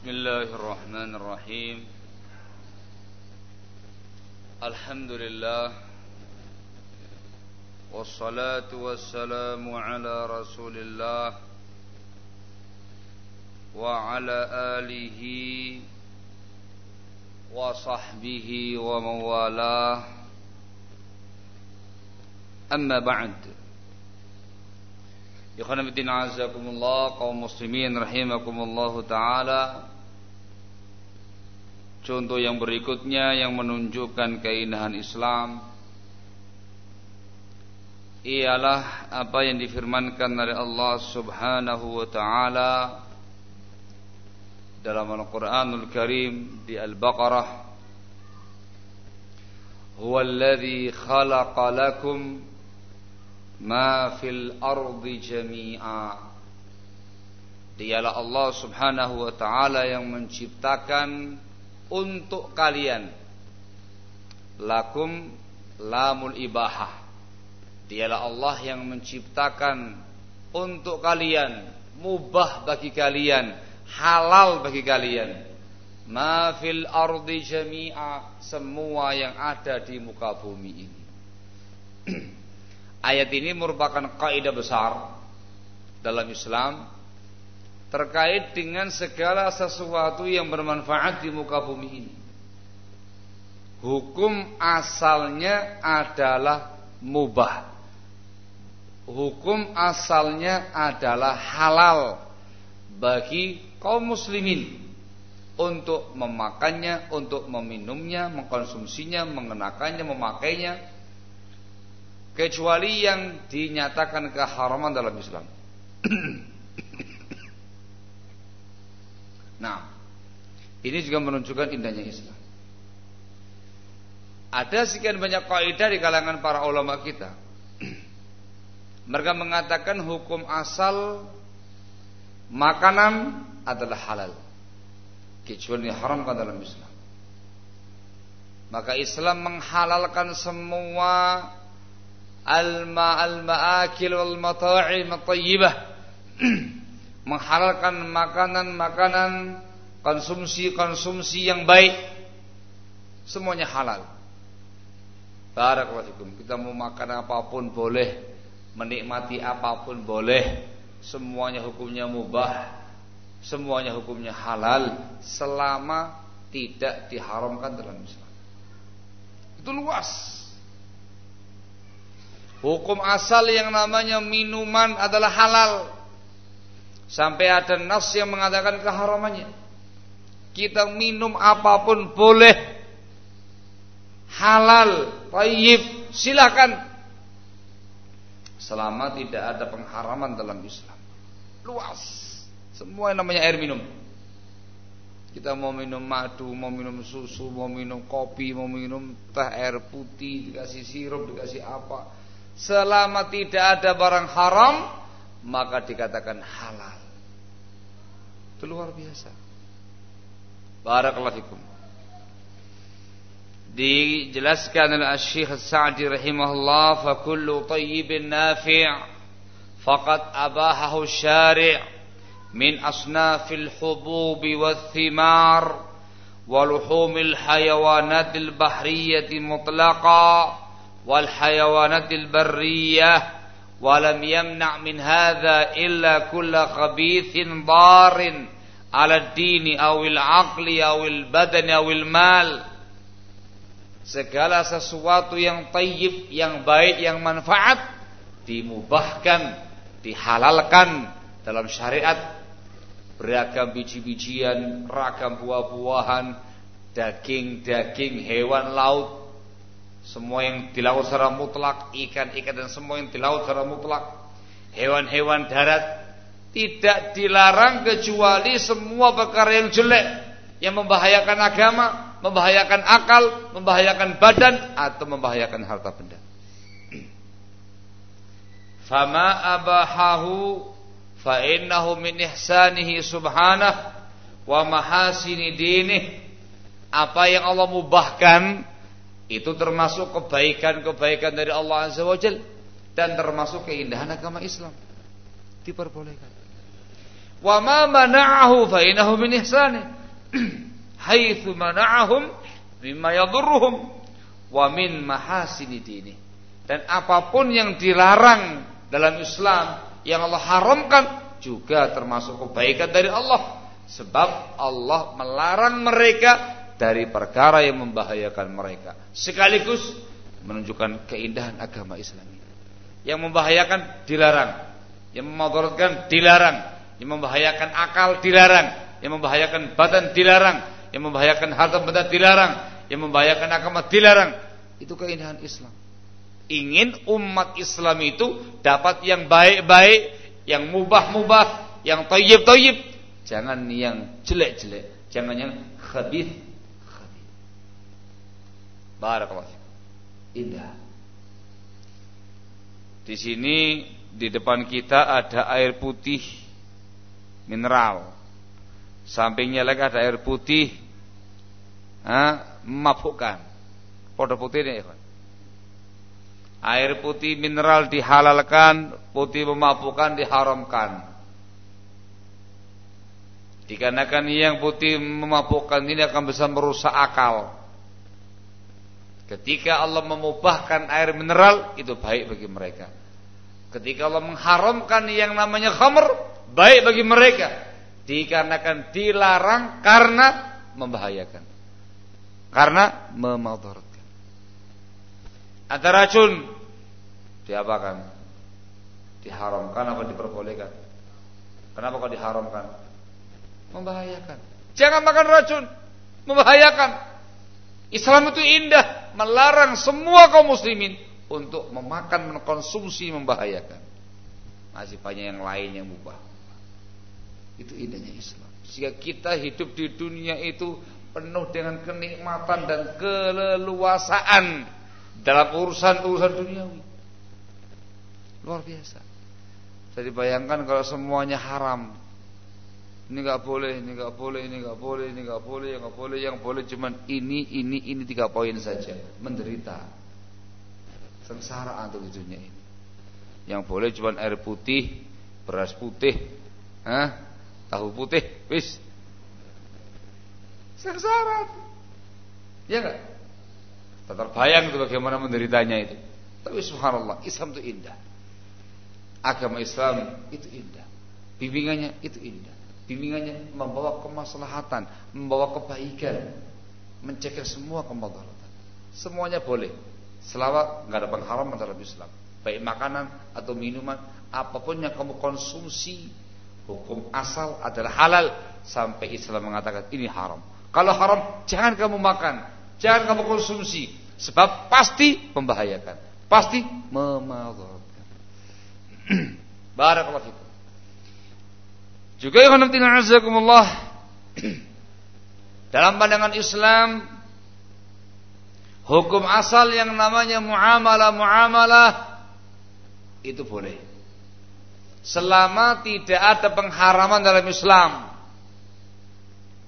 بسم الله الرحمن الرحيم. الحمد لله والصلاة والسلام على رسول الله وعلى آله وصحبه ومن والاه. أما بعد. Ikhwanabiddin azakumullah kaum muslimin rahimakumullah taala. Contoh yang berikutnya yang menunjukkan keindahan Islam ialah apa yang difirmankan oleh Allah Subhanahu wa taala dalam Al-Qur'anul Karim di Al-Baqarah. Huwa alladhi khalaqa lakum ma fil ardi jami'a. Dialah Allah subhanahu wa ta'ala yang menciptakan untuk kalian. Lakum lamul ibahah. Dialah Allah yang menciptakan untuk kalian Mubah bagi kalian Halal bagi kalian. Ma fil ardi jami'a Semua yang ada di muka bumi ini. Ayat ini merupakan kaidah besar dalam Islam terkait dengan segala sesuatu yang bermanfaat di muka bumi ini. Hukum asalnya adalah mubah. Hukum asalnya adalah halal bagi kaum muslimin untuk memakannya, untuk meminumnya, mengkonsumsinya, mengenakannya, memakainya, kecuali yang dinyatakan keharaman dalam Islam. nah, ini juga menunjukkan indahnya Islam. Ada sekian banyak kaidah di kalangan para ulama kita. Mereka mengatakan hukum asal makanan adalah halal. Kecuali haramkan dalam Islam. Maka Islam menghalalkan semua al-ma al-ma'akil wal mata'im at-tayyibah menghalalkan makanan-makanan konsumsi-konsumsi yang baik semuanya halal Barakallahu kita mau makan apa pun boleh menikmati apa pun boleh semuanya hukumnya mubah semuanya hukumnya halal selama tidak diharamkan dalam Islam itu luas Hukum asal yang namanya minuman adalah halal. Sampai ada nas yang mengatakan keharamannya. Kita minum apa pun boleh. Halal, tayyib, silakan. Selama tidak ada pengharaman dalam Islam. Luas. Semua yang namanya air minum. Kita mau minum madu, mau minum susu, mau minum kopi, mau minum teh air putih, dikasih sirup, dikasih apa selama tidak ada barang haram maka dikatakan halal. Itu luar biasa. بارك الله فيكم dijelaskan Syekh Sa'di rahimahullah fa kullu tayyibin nafi' faqad abahahu syari' min asnafil hububi wath thimar wa luhumil hayawanatil bahriyati mutlaqa wal hayawanatil barriyah wa lam yamna' min hadha illa kullu khabithin darin ala dini awil aqli awil badan awil mal. Segala sesuatu yang tayyib yang baik yang manfaat dimubahkan dihalalkan dalam syariat. Beragam biji-bijian ragam buah-buahan daging-daging hewan laut. Semua yang di laut secara mutlak ikan-ikan dan semua yang di laut secara mutlak. Hewan-hewan darat tidak dilarang kecuali semua perkara yang jelek yang membahayakan agama, membahayakan akal, membahayakan badan atau membahayakan harta benda. Fama abahahu fa innahu min ihsanihi subhanahu wa mahasini dinih. Apa yang Allah mubahkan itu termasuk kebaikan-kebaikan dari Allah Azza wa Jal dan termasuk keindahan agama Islam. Diperbolehkan. Wa ma mana'ahu fa innahu min ihsani. Haitsu mana'ahum mimma yadurruhum wa min mahasini dini. Dan apa pun yang dilarang dalam Islam yang Allah haramkan juga termasuk kebaikan dari Allah. Sebab Allah melarang mereka dari perkara yang membahayakan mereka. Sekaligus menunjukkan keindahan agama Islam. Yang membahayakan dilarang, yang memudaratkan dilarang, yang membahayakan akal dilarang, yang membahayakan badan dilarang, yang membahayakan harta benda dilarang, yang membahayakan agama dilarang. Itu keindahan Islam. Ingin umat Islam itu dapat yang baik-baik, yang mubah-mubah, yang toyib-toyib, jangan yang jelek-jelek, jangan yang khabith. khabith. Indah. Di sini di depan kita ada air putih mineral. Sampingnya lagi ada air putih ah, memabukkan. Podo putih ini ya. Air putih mineral dihalalkan, putih memabukkan diharamkan. Dikarenakan yang putih memabukkan ini akan bisa merusak akal. Ketika Allah memubahkan air mineral itu baik bagi mereka. Ketika Allah mengharamkan yang namanya khamr baik bagi mereka. Dikarenakan dilarang karena membahayakan. Karena memadaratkan ada racun diapakan? Diharamkan apa diperbolehkan? Kenapa kok diharamkan? Membahayakan. Jangan makan racun. Membahayakan. Islam itu indah melarang semua kaum muslimin untuk memakan mengkonsumsi membahayakan. Masih banyak yang lain yang mubah itu indahnya Islam. Sehingga kita hidup di dunia itu penuh dengan kenikmatan dan keleluasaan dalam urusan-urusan duniawi. Luar biasa. Jadi bayangkan kalau semuanya haram. Ini nggak boleh, ini nggak boleh, ini nggak boleh, ini nggak boleh, yang nggak boleh, yang boleh cuman ini, ini, ini tiga poin saja. Menderita, sengsara dunia ini. Yang boleh cuman air putih, beras putih, Hah? Tahu putih, wis. Sengsara. Ya enggak? Tak terbayang itu bagaimana menderitanya itu. Tapi subhanallah, Islam itu indah. Agama Islam itu indah. Bimbingannya itu indah. Bimbingannya membawa kemaslahatan, membawa kebaikan, mencegah semua kemudaratan. Semuanya boleh. Selama nggak ada pengharaman dalam Islam. Baik makanan atau minuman, apa pun yang kamu konsumsi Hukum asal adalah halal sampai Islam mengatakan ini haram. Kalau haram jangan kamu makan, jangan kamu konsumsi sebab pasti membahayakan, pasti memadaratkan. Barakallahu fikum. Juga yang azakumullah dalam pandangan Islam hukum asal yang namanya muamalah muamalah itu boleh selama tidak ada pengharaman dalam Islam.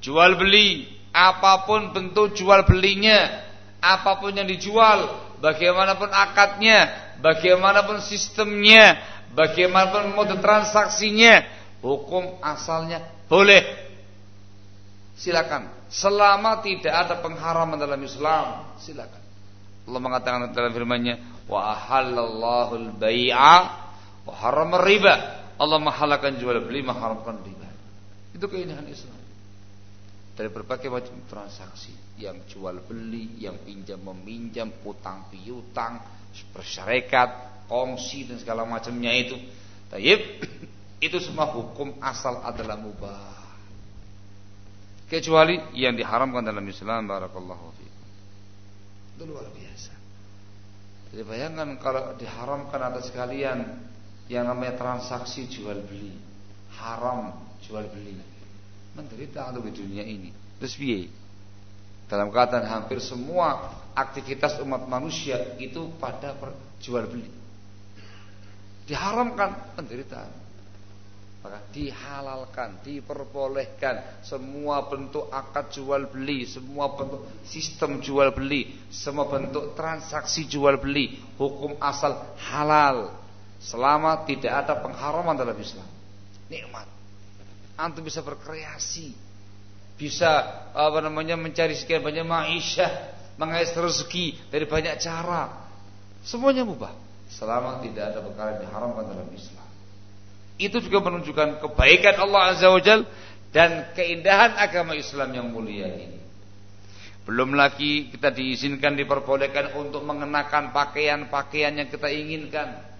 Jual beli, apa pun bentuk jual belinya, apa pun yang dijual, bagaimanapun akadnya, bagaimanapun sistemnya, bagaimanapun mode transaksinya, hukum asalnya boleh. Silakan. Selama tidak ada pengharaman dalam Islam, silakan. Allah mengatakan dalam firman-Nya, "Wa ahallallahu al-bai'a Haram riba. Allah menghalalkan jual beli, mengharamkan riba. Itu keindahan Islam. Dari berbagai macam transaksi, yang jual beli, yang pinjam meminjam, utang piutang, bersyarikat, kongsi dan segala macamnya itu. Tayyib, itu semua hukum asal adalah mubah. Kecuali yang diharamkan dalam Islam barakallahu fiikum. Itu luar biasa. Jadi bayangkan kalau diharamkan atas kalian yang namanya transaksi jual beli. Haram jual beli. Menderita untuk di dunia ini. Terus biaya dalam keadaan hampir semua aktivitas umat manusia itu pada jual beli. Diharamkan penderitaan maka dihalalkan, diperbolehkan semua bentuk akad jual beli, semua bentuk sistem jual beli, semua bentuk transaksi jual beli, hukum asal halal selama tidak ada pengharaman dalam Islam. Nikmat. antum bisa berkreasi, bisa apa namanya mencari sekian banyak maisha, mengais rezeki dari banyak cara. Semuanya mubah selama tidak ada perkara yang diharamkan dalam Islam. Itu juga menunjukkan kebaikan Allah Azza wa Jal dan keindahan agama Islam yang mulia ini. Belum lagi kita diizinkan diperbolehkan untuk mengenakan pakaian-pakaian yang kita inginkan.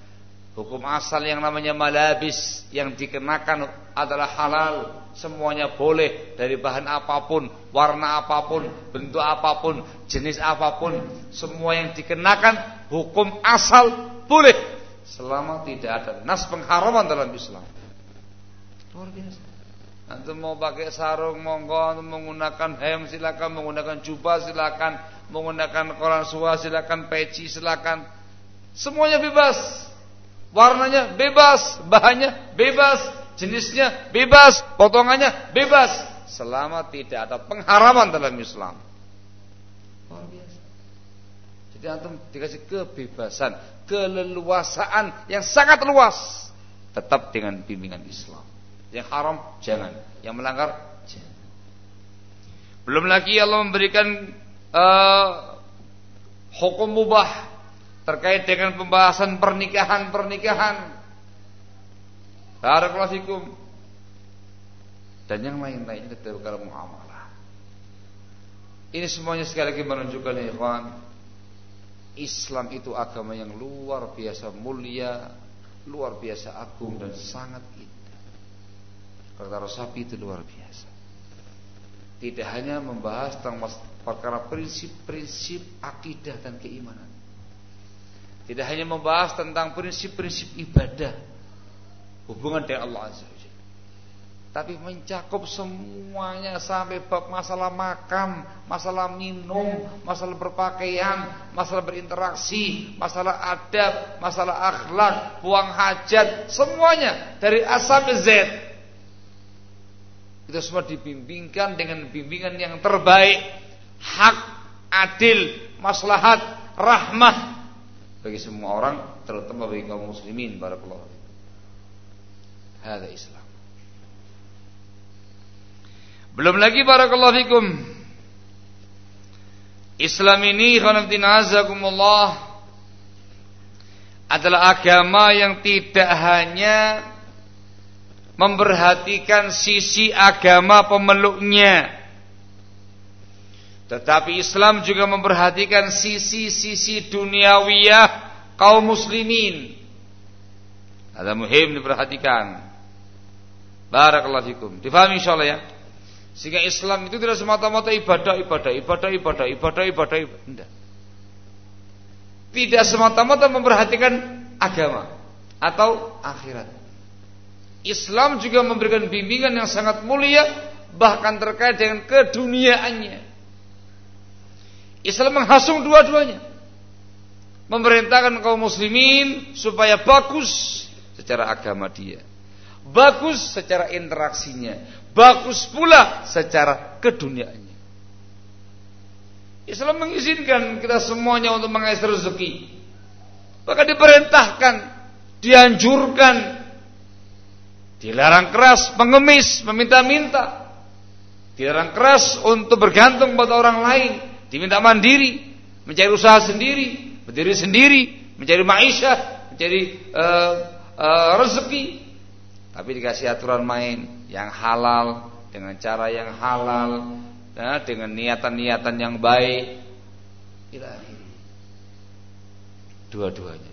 Hukum asal yang namanya malabis yang dikenakan adalah halal. Semuanya boleh dari bahan apa pun, warna apa pun, bentuk apa pun, jenis apa pun. Semua yang dikenakan hukum asal boleh selama tidak ada nas pengharaman dalam Islam. Luar biasa. Antum mau pakai sarung monggo, antum menggunakan hem silakan, menggunakan jubah silakan, menggunakan koran suah silakan, peci silakan. Semuanya bebas. Warnanya bebas, bahannya bebas, jenisnya bebas, potongannya bebas selama tidak ada pengharaman dalam Islam. Luar biasa. Jadi antum dikasih kebebasan, keleluasaan yang sangat luas tetap dengan bimbingan Islam. Yang haram jangan, yang melanggar jangan. Belum lagi Allah memberikan uh, hukum mubah terkait dengan pembahasan pernikahan-pernikahan. Barakallahu. Dan yang lain-lainnya dari perkara muamalah. Ini semuanya sekali lagi menunjukkan ya ikhwan, Islam itu agama yang luar biasa mulia, luar biasa agung dan sangat indah. Perkara sapi itu luar biasa. Tidak hanya membahas tentang perkara prinsip-prinsip akidah dan keimanan. Tidak hanya membahas tentang prinsip-prinsip ibadah hubungan dengan Allah Azza wa tapi mencakup semuanya sampai bab masalah makan, masalah minum, masalah berpakaian, masalah berinteraksi, masalah adab, masalah akhlak, buang hajat, semuanya dari A sampai Z. Itu semua dibimbingkan dengan bimbingan yang terbaik, hak, adil, maslahat, rahmah bagi semua orang, terutama bagi kaum muslimin barakallahu Hada Islam. Belum lagi barakallahu fikum. Islam ini khonafdin azakumullah adalah agama yang tidak hanya memperhatikan sisi agama pemeluknya. Tetapi Islam juga memperhatikan sisi-sisi duniawiyah kaum muslimin. Ada muhim diperhatikan. Barakallahu fikum. Difahami insyaallah ya. Sehingga Islam itu tidak semata-mata ibadah, ibadah, ibadah, ibadah, ibadah, ibadah, ibadah. Tidak semata-mata memperhatikan agama atau akhirat. Islam juga memberikan bimbingan yang sangat mulia bahkan terkait dengan keduniaannya. Islam menghasung dua-duanya. Memerintahkan kaum muslimin supaya bagus secara agama dia. Bagus secara interaksinya. Bagus pula secara keduniaannya. Islam mengizinkan kita semuanya untuk mengais rezeki. Bahkan diperintahkan, dianjurkan Dilarang keras mengemis, meminta-minta. Dilarang keras untuk bergantung pada orang lain. Diminta mandiri, mencari usaha sendiri, berdiri sendiri, mencari maisha, mencari uh, uh, rezeki. Tapi dikasih aturan main yang halal, dengan cara yang halal, nah, dengan niatan-niatan yang baik. Dua-duanya.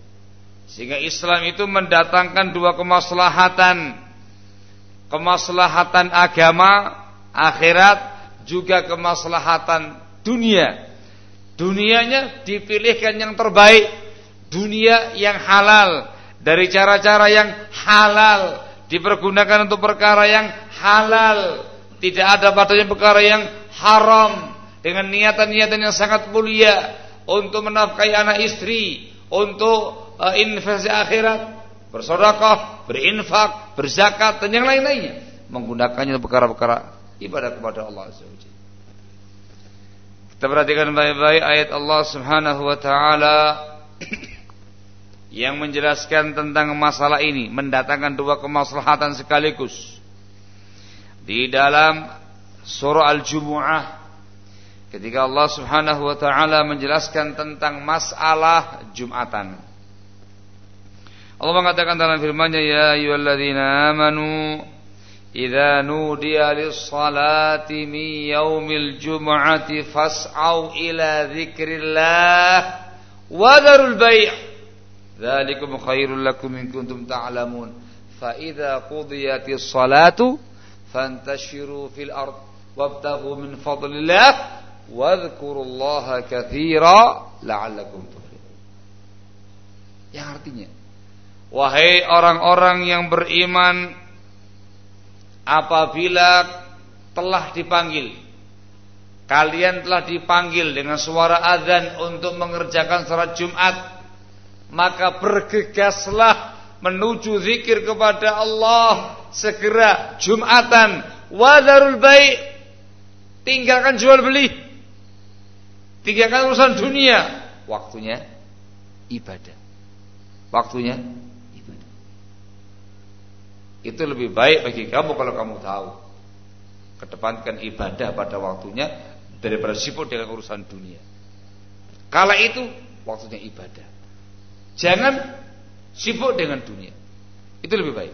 Sehingga Islam itu mendatangkan dua kemaslahatan kemaslahatan agama, akhirat, juga kemaslahatan dunia. Dunianya dipilihkan yang terbaik, dunia yang halal, dari cara-cara yang halal, dipergunakan untuk perkara yang halal, tidak ada padanya perkara yang haram. Dengan niatan-niatan yang sangat mulia. Untuk menafkahi anak istri, untuk uh, investasi akhirat, bersedekah, berinfak, berzakat dan yang lain-lainnya. Menggunakannya perkara-perkara ibadah kepada Allah Azza Kita perhatikan baik-baik ayat Allah Subhanahu wa taala yang menjelaskan tentang masalah ini, mendatangkan dua kemaslahatan sekaligus. di dalam surah Al-Jumu'ah ketika Allah Subhanahu wa taala menjelaskan tentang masalah Jumatan. Allah mengatakan dalam firman-Nya ya ayyuhalladzina amanu idza nudiya lis-salati min yaumil jum'ati fas'au ila dzikrillah wa dharul bai' dzalikum khairul lakum in kuntum ta'lamun fa idza qudiyatis salatu fantashiru fil ard wabtaghu min fadlillah wadhkurullaha katsira la'allakum tuflihun. Yang artinya wahai orang-orang yang beriman apabila telah dipanggil kalian telah dipanggil dengan suara azan untuk mengerjakan salat Jumat maka bergegaslah menuju zikir kepada Allah segera Jumatan. Wadarul baik tinggalkan jual beli tinggalkan urusan dunia. Waktunya ibadah. Waktunya itu lebih baik bagi kamu kalau kamu tahu. Kedepankan ibadah pada waktunya daripada sibuk dengan urusan dunia. Kala itu waktunya ibadah. Jangan sibuk dengan dunia. Itu lebih baik.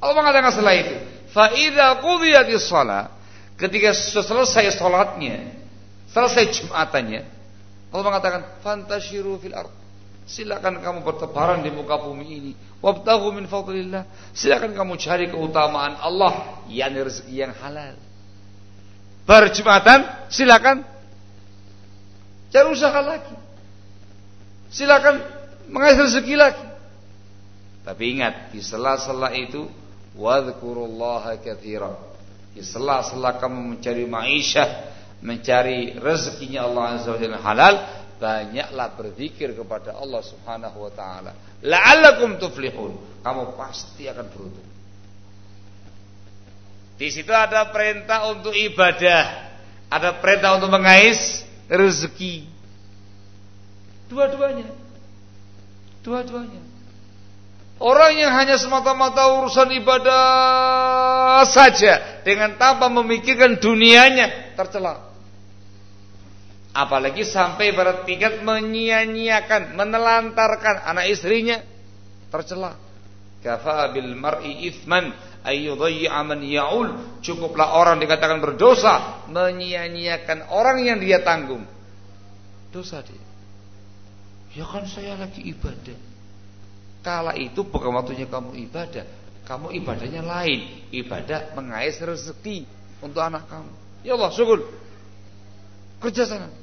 Allah mengatakan setelah itu, fa idza qudiyatis shalah, ketika selesai salatnya, selesai Jumatannya, Allah mengatakan fantashiru fil ard. Silakan kamu bertebaran di muka bumi ini. Wabtaghu min fadlillah. Silakan kamu cari keutamaan Allah yang rezeki yang halal. Berjumatan, silakan cari usaha lagi. Silakan mengais rezeki lagi. Tapi ingat, di sela-sela itu wadhkurullaha katsira. Di sela-sela kamu mencari maisha, mencari rezekinya Allah Azza wa Jalla halal, banyaklah berzikir kepada Allah Subhanahu wa taala. La'allakum tuflihun. Kamu pasti akan beruntung. Di situ ada perintah untuk ibadah, ada perintah untuk mengais rezeki. Dua-duanya. Dua-duanya. Orang yang hanya semata-mata urusan ibadah saja dengan tanpa memikirkan dunianya tercela. Apalagi sampai pada tingkat menyia-nyiakan, menelantarkan anak istrinya tercela. Kafa bil mar'i ithman man ya'ul. Cukuplah orang dikatakan berdosa menyia-nyiakan orang yang dia tanggung. Dosa dia. Ya kan saya lagi ibadah. Kala itu bukan waktunya kamu ibadah. Kamu ibadahnya lain. Ibadah mengais rezeki untuk anak kamu. Ya Allah, syukur. Kerja sana.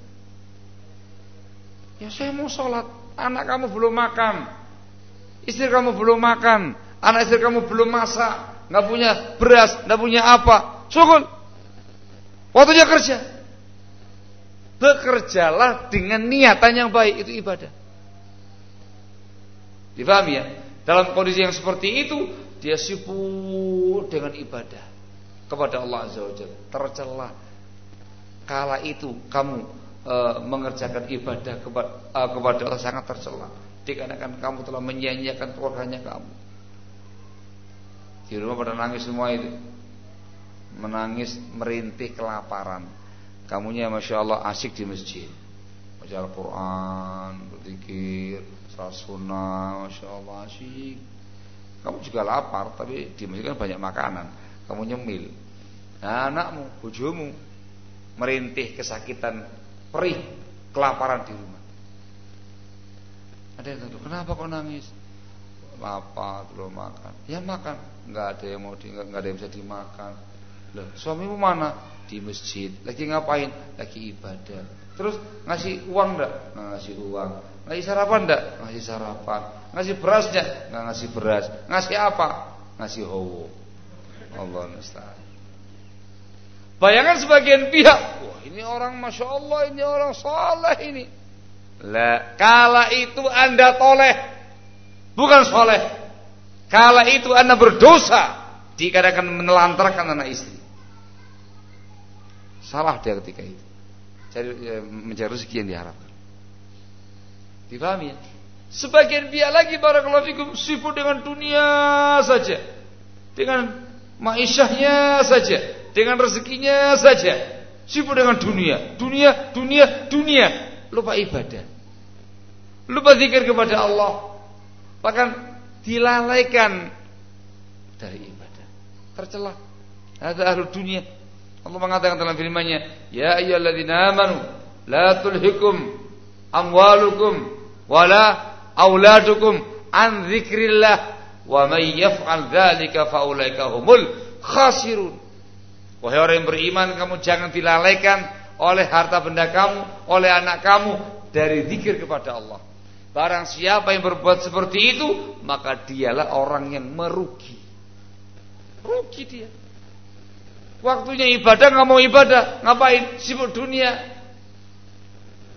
Ya saya mau sholat. Anak kamu belum makan. Istri kamu belum makan. Anak istri kamu belum masak. Nggak punya beras. Nggak punya apa. Syukur. Waktunya kerja. Bekerjalah dengan niatan yang baik. Itu ibadah. Difahami ya? Dalam kondisi yang seperti itu, dia sibuk dengan ibadah kepada Allah Azza wa Jalla. Tercela. Kala itu kamu e, mengerjakan ibadah kepada, e, kepada Allah sangat tercela. Dikarenakan kamu telah menyanyiakan keluarganya kamu. Di rumah pada nangis semua itu. Menangis, merintih kelaparan. Kamunya Masya Allah asik di masjid. Baca Al-Quran, berzikir, sunnah, masya Allah asyik. Kamu juga lapar, tapi di masjid kan banyak makanan. Kamu nyemil. Nah, anakmu, bujumu merintih kesakitan, perih, kelaparan di rumah. Ada yang tahu, kenapa kok nangis? Lapar, belum makan. Ya makan, nggak ada yang mau di, nggak ada yang bisa dimakan. Loh, suamimu mana? Di masjid. Lagi ngapain? Lagi ibadah. Terus ngasih uang enggak? Ngasih uang. Ngasih sarapan enggak? Ngasih sarapan. Ngasih beras enggak? Enggak ngasih beras. Ngasih apa? Ngasih hawa. Allah musta'an. Bayangkan sebagian pihak, wah ini orang masya Allah, ini orang soleh ini. Lah, kala itu anda toleh, bukan soleh. Kala itu anda berdosa, dikarenakan menelantarkan anak istri. Salah dia ketika itu. Cari, ya, mencari rezeki yang diharapkan. Dipahami ya? Sebagian pihak lagi barakallahu fikum sibuk dengan dunia saja. Dengan Maisyahnya saja, dengan rezekinya saja. Sibuk dengan dunia, dunia, dunia, dunia. Lupa ibadah. Lupa zikir kepada Allah. Bahkan dilalaikan dari ibadah. Tercelah. Ada ahlu dunia. Allah mengatakan dalam firman-Nya, "Ya ayyuhalladzina amanu la tulhikum amwalukum wala auladukum an dzikrillah wa may yaf'al dzalika humul khasirun." Wahai orang yang beriman, kamu jangan dilalaikan oleh harta benda kamu, oleh anak kamu dari zikir kepada Allah. Barang siapa yang berbuat seperti itu, maka dialah orang yang merugi. Rugi dia. Waktunya ibadah nggak mau ibadah, ngapain? Sibuk dunia.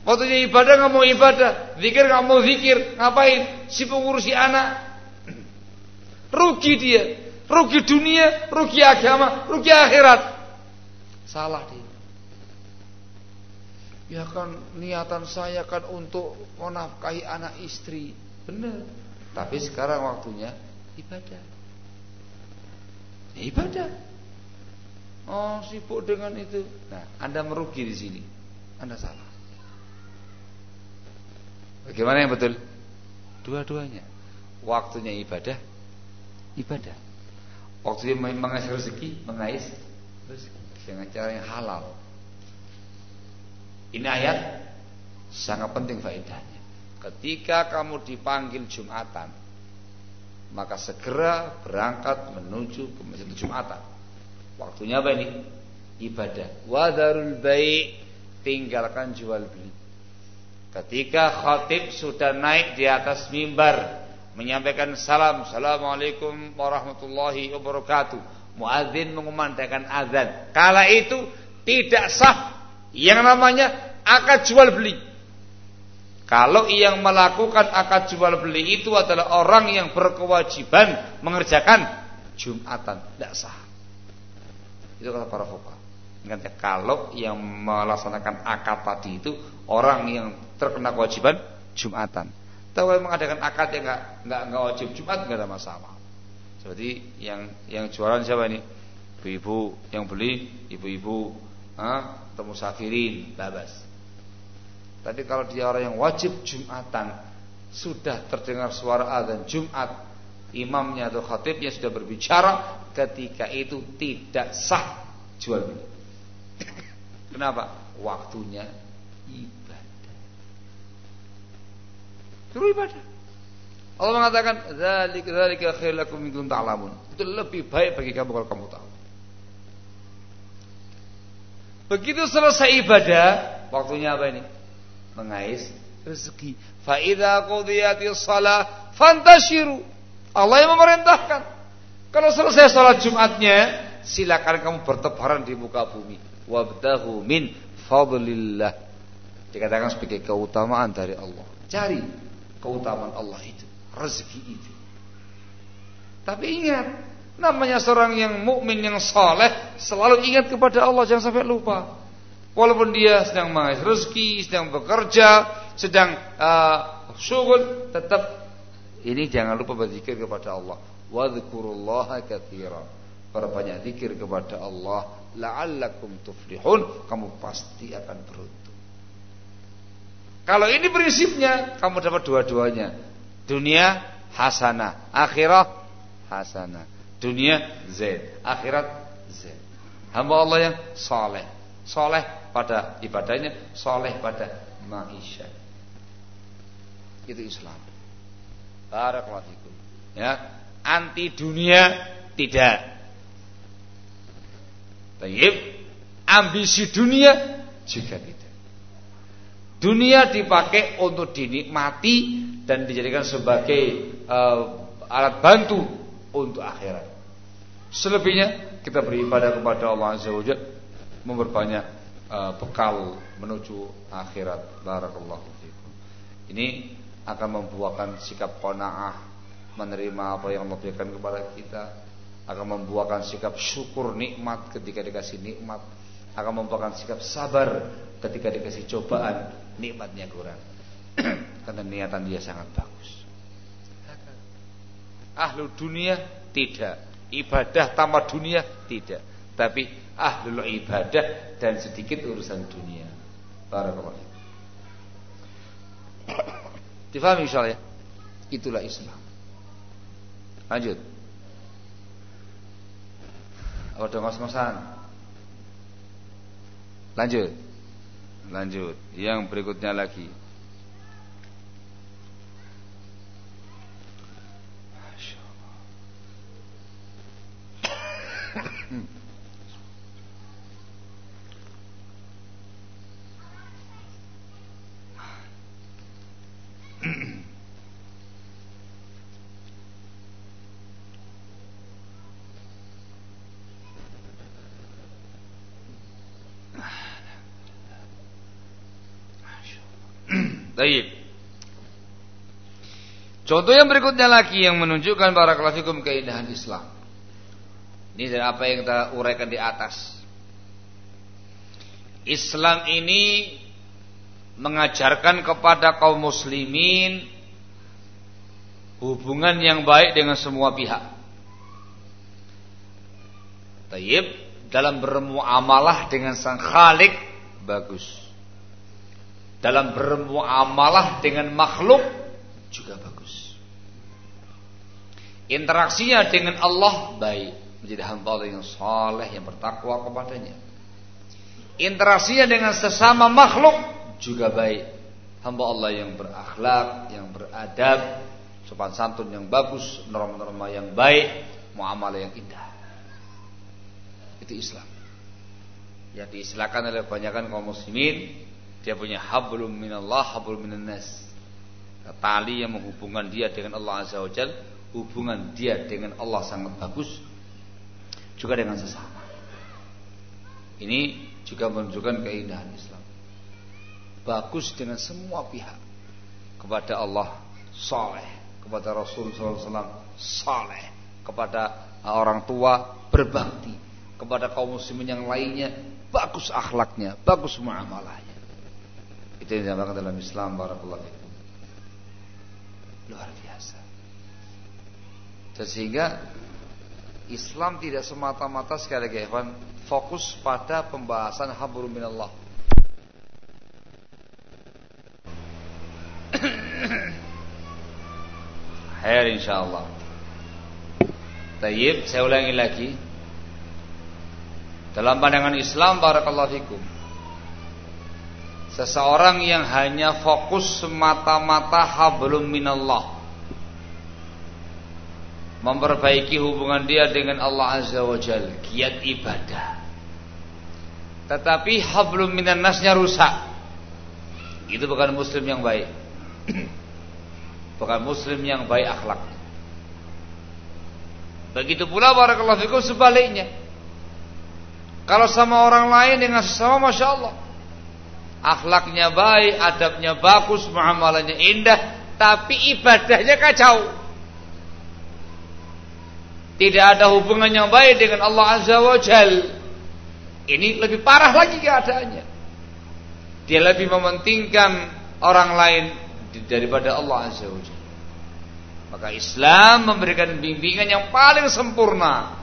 Waktunya ibadah nggak mau ibadah, zikir nggak mau zikir, ngapain? Sibuk ngurusi anak. Rugi dia, rugi dunia, rugi agama, rugi akhirat. Salah dia. Ya kan niatan saya kan untuk menafkahi anak istri. Benar. Tapi sekarang waktunya ibadah. Ibadah. Oh, sibuk dengan itu. Nah, Anda merugi di sini. Anda salah. Bagaimana yang betul? Dua-duanya. Waktunya ibadah, ibadah. Waktunya mengais rezeki, mengais rezeki dengan cara yang halal. Ini ayat sangat penting faedahnya. Ketika kamu dipanggil Jumatan, maka segera berangkat menuju ke masjid Jumatan. Waktunya apa ini? Ibadah. Wadarul baik tinggalkan jual beli. Ketika khatib sudah naik di atas mimbar menyampaikan salam, assalamualaikum warahmatullahi wabarakatuh. Muadzin mengumandangkan azan. Kala itu tidak sah yang namanya akad jual beli. Kalau yang melakukan akad jual beli itu adalah orang yang berkewajiban mengerjakan Jumatan, tidak sah. Itu kata para fuqaha. Ingat kalau yang melaksanakan akad tadi itu orang yang terkena kewajiban Jumatan. Tahu mengadakan akad yang enggak enggak wajib Jumat enggak ada masalah. Seperti yang yang jualan siapa ini? Ibu-ibu yang beli, ibu-ibu, ah, atau musafirin, babas. Tapi kalau dia orang yang wajib Jumatan, sudah terdengar suara azan Jumat, imamnya atau khatibnya sudah berbicara ketika itu tidak sah jual beli. Kenapa? Waktunya ibadah. Suruh ibadah. Allah mengatakan zalika zalika khairul lakum in ta'lamun. Itu lebih baik bagi kamu kalau kamu tahu. Begitu selesai ibadah, waktunya apa ini? Mengais rezeki. Fa idza qudiyatis shalah fantashiru Allah yang memerintahkan. Kalau selesai sholat Jumatnya, silakan kamu bertebaran di muka bumi. Wabdahu min fadlillah. Dikatakan sebagai keutamaan dari Allah. Cari keutamaan Allah itu, rezeki itu. Tapi ingat, namanya seorang yang mukmin yang saleh selalu ingat kepada Allah, jangan sampai lupa. Walaupun dia sedang mengais rezeki, sedang bekerja, sedang uh, syukur, tetap ini jangan lupa berzikir kepada Allah. Wadhkurullaha katsiran. Perbanyak zikir kepada Allah la'allakum tuflihun, kamu pasti akan beruntung. Kalau ini prinsipnya, kamu dapat dua-duanya. Dunia hasanah, akhirat hasanah. Dunia Z, akhirat Z. Hamba Allah yang soleh, soleh pada ibadahnya, soleh pada maisha. Itu Islam. Barakallahu. Ya, anti dunia tidak. Tayyib, ambisi dunia juga tidak. Dunia dipakai untuk dinikmati dan dijadikan sebagai uh, alat bantu untuk akhirat. Selebihnya kita beribadah kepada Allah Azza wa memperbanyak uh, bekal menuju akhirat. Barakallahu fikum. Ini akan membuahkan sikap qanaah menerima apa yang Allah berikan kepada kita akan membuahkan sikap syukur nikmat ketika dikasih nikmat akan membuahkan sikap sabar ketika dikasih cobaan nikmatnya kurang karena niatan dia sangat bagus ahlu dunia tidak Ibadah tanpa dunia tidak. Tapi ahlul ibadah dan sedikit urusan dunia. Barakallahu. Difahami insyaallah ya? Itulah Islam. Lanjut. Ada ngos-ngosan? Lanjut. Lanjut. Yang berikutnya lagi. Baik. Contoh yang berikutnya lagi yang menunjukkan para fikum keindahan Islam. Ini dari apa yang kita uraikan di atas. Islam ini mengajarkan kepada kaum muslimin hubungan yang baik dengan semua pihak. Tayyib dalam bermuamalah dengan sang Khalik bagus dalam bermuamalah dengan makhluk juga bagus. Interaksinya dengan Allah baik, menjadi hamba Allah yang saleh yang bertakwa kepadanya. Interaksinya dengan sesama makhluk juga baik. Hamba Allah yang berakhlak, yang beradab, sopan santun yang bagus, norma-norma yang baik, muamalah yang indah. Itu Islam. Yang diistilahkan oleh kebanyakan kaum muslimin dia punya hablum minallah, hablum minan nas. Tali yang menghubungkan dia dengan Allah Azza wa Jal, hubungan dia dengan Allah sangat bagus juga dengan sesama. Ini juga menunjukkan keindahan Islam. Bagus dengan semua pihak. Kepada Allah saleh, kepada Rasul SAW saleh, kepada orang tua berbakti, kepada kaum muslimin yang lainnya bagus akhlaknya, bagus muamalahnya. Itu yang dinamakan dalam Islam barakallahu fikum. Luar biasa. Sehingga Islam tidak semata-mata sekali lagi Evan fokus pada pembahasan hablum minallah. Khair insyaallah. Tayyib, saya ulangi lagi. Dalam pandangan Islam barakallahu fikum Seseorang yang hanya fokus semata-mata hablum minallah. Memperbaiki hubungan dia dengan Allah Azza wa Jal. Giat ibadah. Tetapi hablum minan nasnya rusak. Itu bukan muslim yang baik. Bukan muslim yang baik akhlak. Begitu pula barakallahu fikum sebaliknya. Kalau sama orang lain dengan sesama Masya Allah akhlaknya baik, adabnya bagus, muamalahnya indah, tapi ibadahnya kacau. Tidak ada hubungan yang baik dengan Allah Azza wa Jal. Ini lebih parah lagi keadaannya. Dia lebih mementingkan orang lain daripada Allah Azza wa Jal. Maka Islam memberikan bimbingan yang paling sempurna.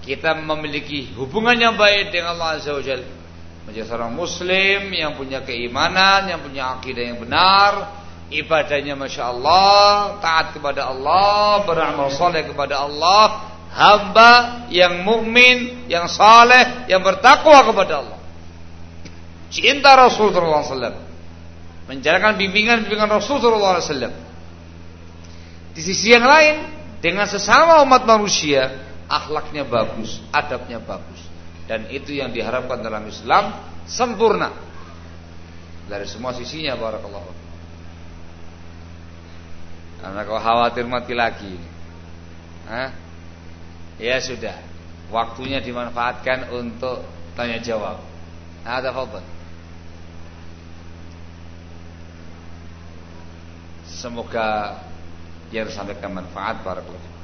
Kita memiliki hubungan yang baik dengan Allah Azza wa Jalla menjadi seorang muslim yang punya keimanan, yang punya akidah yang benar, ibadahnya masya Allah, taat kepada Allah, beramal soleh kepada Allah, hamba yang mukmin, yang saleh, yang bertakwa kepada Allah. Cinta Rasulullah SAW, menjalankan bimbingan-bimbingan Rasulullah SAW. Di sisi yang lain, dengan sesama umat manusia, akhlaknya bagus, adabnya bagus dan itu yang diharapkan dalam Islam sempurna. Dari semua sisinya barakallahu karena kau khawatir mati lagi Hah? ya sudah. Waktunya dimanfaatkan untuk tanya jawab. Ada apa semoga yang disampaikan manfaat barakallahu